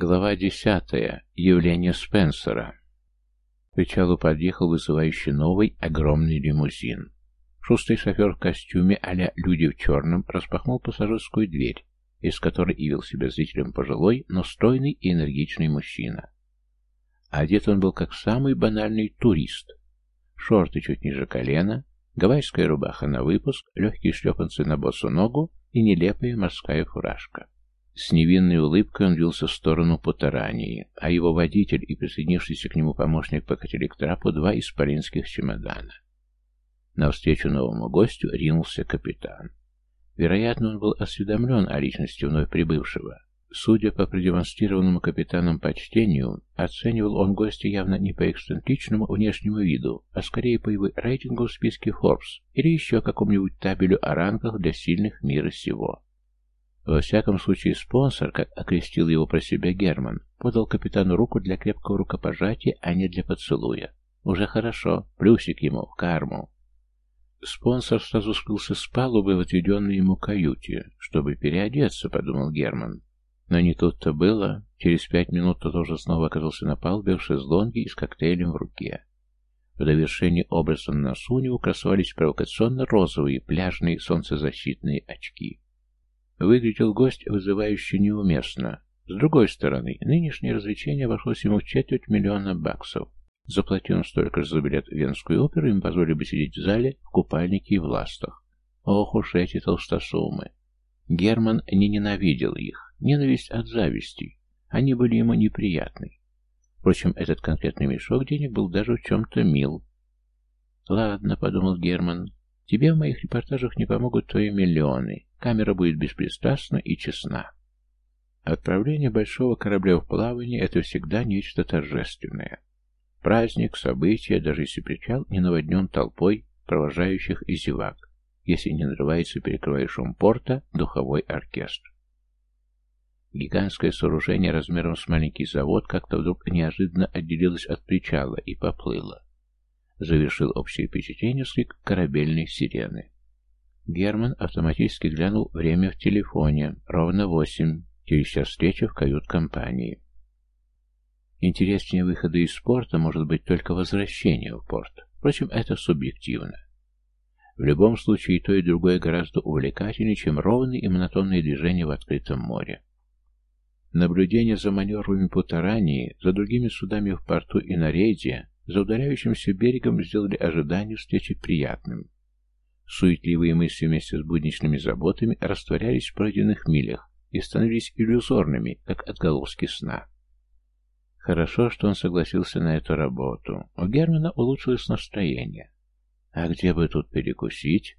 Глава десятая. Явление Спенсера. К причалу подъехал вызывающий новый огромный лимузин. Шустрый шофер в костюме а «Люди в черном» распахнул пассажирскую дверь, из которой явил себя зрителем пожилой, но стройный и энергичный мужчина. Одет он был как самый банальный турист. Шорты чуть ниже колена, гавайская рубаха на выпуск, легкие шлепанцы на босу ногу и нелепая морская фуражка. С невинной улыбкой он вился в сторону Потарании, а его водитель и присоединившийся к нему помощник покатили к трапу два исполинских чемодана. Навстречу новому гостю ринулся капитан. Вероятно, он был осведомлен о личности вновь прибывшего. Судя по продемонстрированному капитаном почтению, оценивал он гостя явно не по эксцентричному внешнему виду, а скорее по его рейтингу в списке Forbes или еще какому-нибудь табелю о рангах для сильных мира сего. Во всяком случае, спонсор, как окрестил его про себя Герман, подал капитану руку для крепкого рукопожатия, а не для поцелуя. Уже хорошо, плюсик ему, в карму. Спонсор сразу скрылся с палубы в отведенной ему каюте, чтобы переодеться, подумал Герман. Но не тут-то было. Через пять минут тот уже снова оказался на палубе в шезлонге и с коктейлем в руке. В довершении образа на носу у него красовались провокационно-розовые пляжные солнцезащитные очки. Выглядел гость вызывающе неуместно. С другой стороны, нынешнее развлечение обошлось ему в четверть миллиона баксов. Заплатил он столько же за билет в Венскую оперу, им позволили бы сидеть в зале в купальнике и в ластах. Ох уж эти толстосумы. Герман не ненавидел их. Ненависть от зависти. Они были ему неприятны. Впрочем, этот конкретный мешок денег был даже в чем-то мил. «Ладно», — подумал Герман, — «тебе в моих репортажах не помогут твои миллионы. Камера будет беспристрастна и честна». Отправление большого корабля в плавание — это всегда нечто торжественное. Праздник, событие, даже если причал не наводнен толпой провожающих и зевак, если не нарывается, перекрывая шум порта, духовой оркестр. Гигантское сооружение размером с маленький завод как-то вдруг неожиданно отделилось от причала и поплыло. Завершил общее впечатление слик корабельной сирены. Герман автоматически глянул время в телефоне. Ровно восемь. Через час встреча в кают-компании. Интереснее выхода из порта может быть только возвращение в порт. Впрочем, это субъективно. В любом случае, и то, и другое гораздо увлекательнее, чем ровные и монотонные движения в открытом море. Наблюдение за маневрами по Тарании, за другими судами в порту и на рейде, за удаляющимся берегом сделали ожидание встречи приятным. Суетливые мысли вместе с будничными заботами растворялись в пройденных милях и становились иллюзорными, как отголоски сна. Хорошо, что он согласился на эту работу. У Германа улучшилось настроение. А где бы тут перекусить?